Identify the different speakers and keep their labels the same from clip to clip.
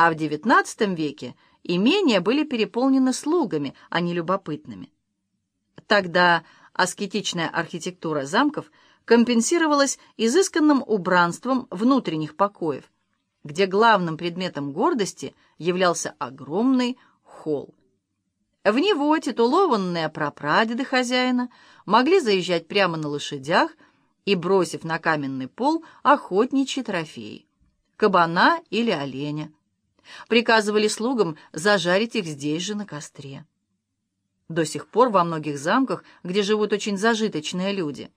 Speaker 1: а в XIX веке имения были переполнены слугами, а не любопытными. Тогда аскетичная архитектура замков компенсировалась изысканным убранством внутренних покоев, где главным предметом гордости являлся огромный холл. В него титулованные прапрадеды хозяина могли заезжать прямо на лошадях и, бросив на каменный пол, охотничьи трофеи — кабана или оленя. Приказывали слугам зажарить их здесь же на костре. До сих пор во многих замках, где живут очень зажиточные люди,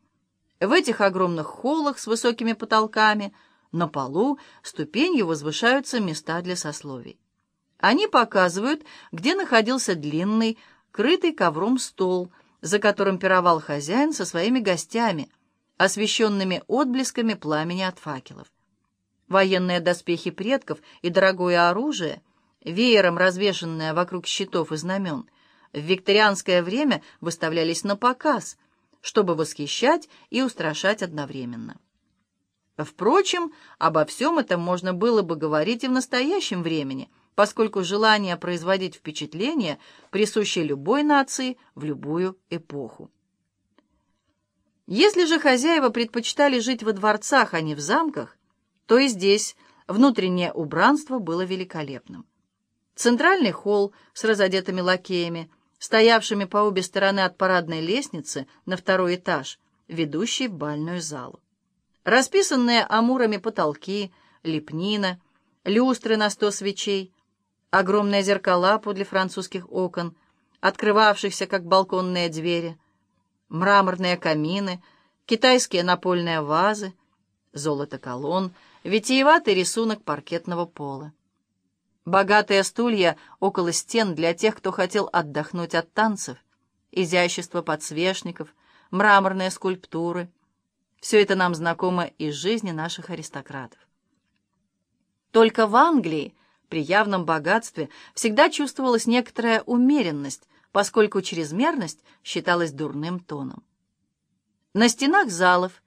Speaker 1: в этих огромных холлах с высокими потолками на полу ступенью возвышаются места для сословий. Они показывают, где находился длинный, крытый ковром стол, за которым пировал хозяин со своими гостями, освещенными отблесками пламени от факелов. Военные доспехи предков и дорогое оружие, веером развешенное вокруг щитов и знамен, в викторианское время выставлялись на показ, чтобы восхищать и устрашать одновременно. Впрочем, обо всем этом можно было бы говорить и в настоящем времени – поскольку желание производить впечатление присуще любой нации в любую эпоху. Если же хозяева предпочитали жить во дворцах, а не в замках, то и здесь внутреннее убранство было великолепным. Центральный холл с разодетыми лакеями, стоявшими по обе стороны от парадной лестницы на второй этаж, ведущий в бальную залу. Расписанные амурами потолки, лепнина, люстры на сто свечей, огромные зеркала подле французских окон, открывавшихся как балконные двери, мраморные камины, китайские напольные вазы, золото колонн, витиеватый рисунок паркетного пола. Богатые стулья около стен для тех, кто хотел отдохнуть от танцев, изящество подсвечников, мраморные скульптуры. Все это нам знакомо из жизни наших аристократов. Только в Англии при явном богатстве всегда чувствовалась некоторая умеренность, поскольку чрезмерность считалась дурным тоном. На стенах залов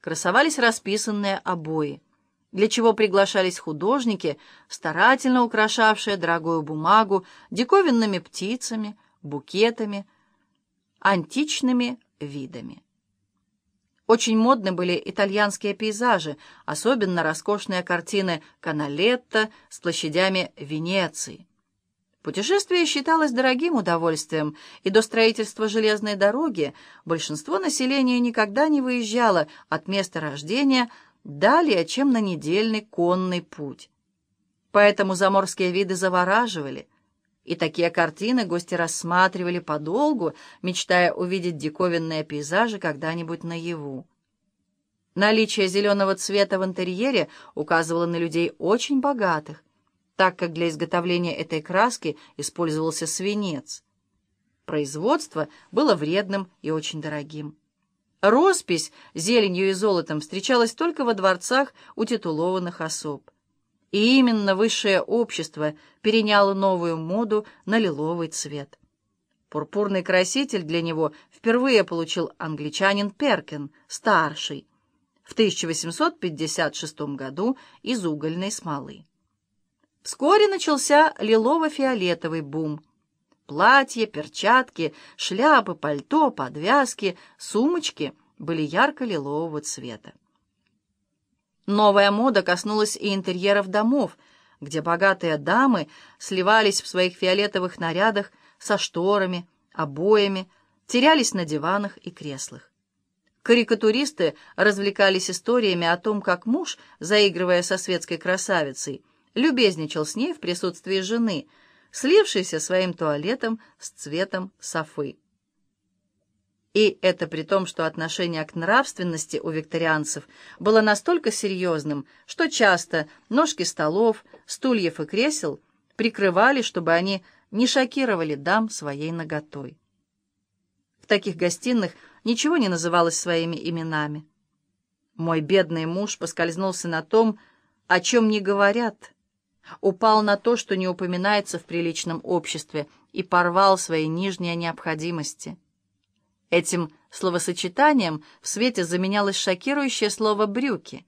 Speaker 1: красовались расписанные обои, для чего приглашались художники, старательно украшавшие дорогую бумагу диковинными птицами, букетами, античными видами. Очень модны были итальянские пейзажи, особенно роскошные картины Каналетто с площадями Венеции. Путешествие считалось дорогим удовольствием, и до строительства железной дороги большинство населения никогда не выезжало от места рождения далее, чем на недельный конный путь. Поэтому заморские виды завораживали, и такие картины гости рассматривали подолгу, мечтая увидеть диковинные пейзажи когда-нибудь наяву. Наличие зеленого цвета в интерьере указывало на людей очень богатых, так как для изготовления этой краски использовался свинец. Производство было вредным и очень дорогим. Роспись зеленью и золотом встречалась только во дворцах у титулованных особ. И именно высшее общество переняло новую моду на лиловый цвет. Пурпурный краситель для него впервые получил англичанин Перкин, старший, в 1856 году из угольной смолы. Вскоре начался лилово-фиолетовый бум. Платья, перчатки, шляпы, пальто, подвязки, сумочки были ярко-лилового цвета. Новая мода коснулась и интерьеров домов, где богатые дамы сливались в своих фиолетовых нарядах со шторами, обоями, терялись на диванах и креслах. Карикатуристы развлекались историями о том, как муж, заигрывая со светской красавицей, любезничал с ней в присутствии жены, слившейся своим туалетом с цветом софы. И это при том, что отношение к нравственности у викторианцев было настолько серьезным, что часто ножки столов, стульев и кресел прикрывали, чтобы они не шокировали дам своей наготой. В таких гостиных ничего не называлось своими именами. Мой бедный муж поскользнулся на том, о чем не говорят, упал на то, что не упоминается в приличном обществе, и порвал свои нижние необходимости. Этим словосочетанием в свете заменялось шокирующее слово «брюки».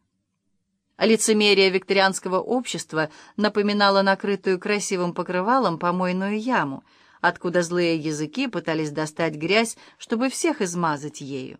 Speaker 1: Лицемерие викторианского общества напоминало накрытую красивым покрывалом помойную яму, откуда злые языки пытались достать грязь, чтобы всех измазать ею.